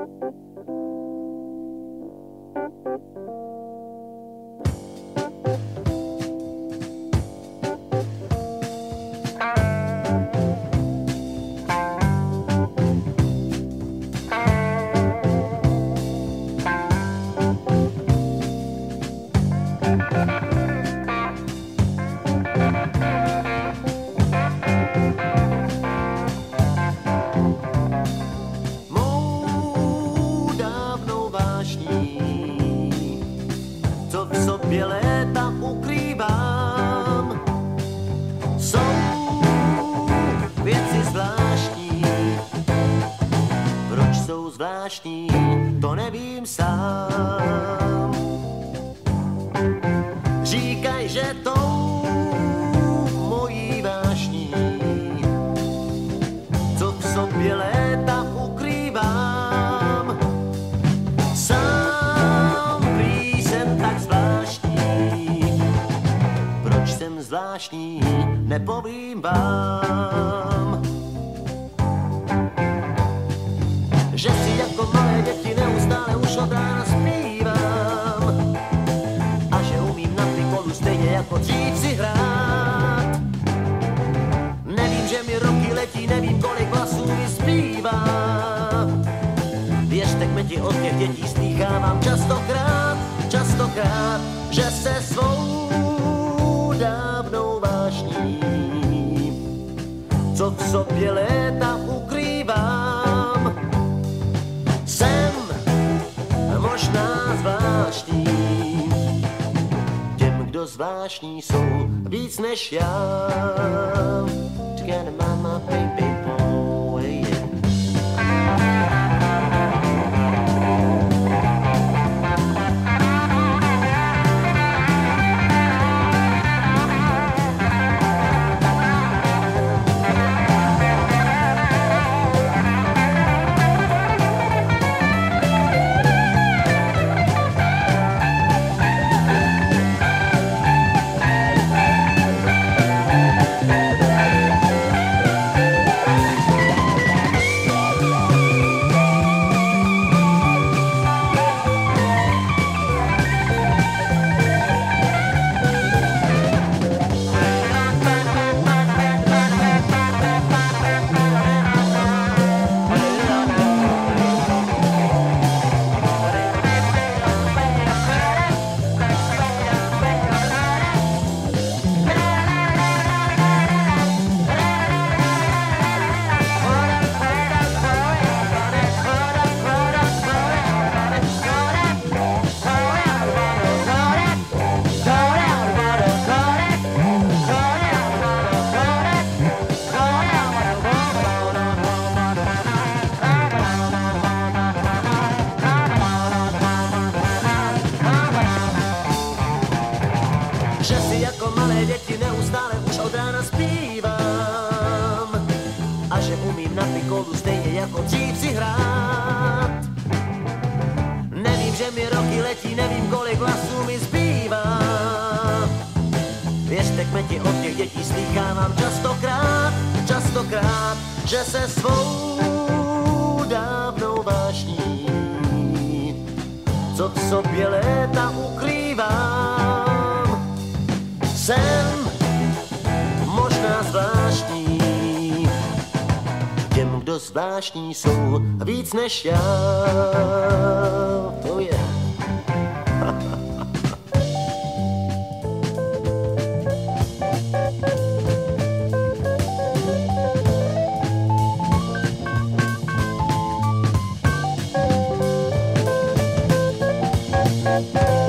Thank uh you. -huh. Zvláštní, to nevím sám. Říkaj, že tou mojí vášní, co v sobě léta ukrývám, sám prý jsem tak zvláštní. Proč jsem zvláštní, nepovím vám. Dřív si hrát. Nevím, že mi roky letí, nevím, kolik vlasů mi zbývá. Věřte, kmeti od těch dětí slýchávám častokrát, častokrát, že se svou dávnou vášní, co v sobě léta zvláštní jsou víc než já. Together, jako dřív si hrát. Nevím, že mi roky letí, nevím, kolik vlasů mi zbývá. Věřte, kmeti od těch dětí slýchávám častokrát, častokrát, že se svou dávnou vášní, co v sobě léta ukrývám, jsem kdo zvláštní jsou víc než já. To je. thank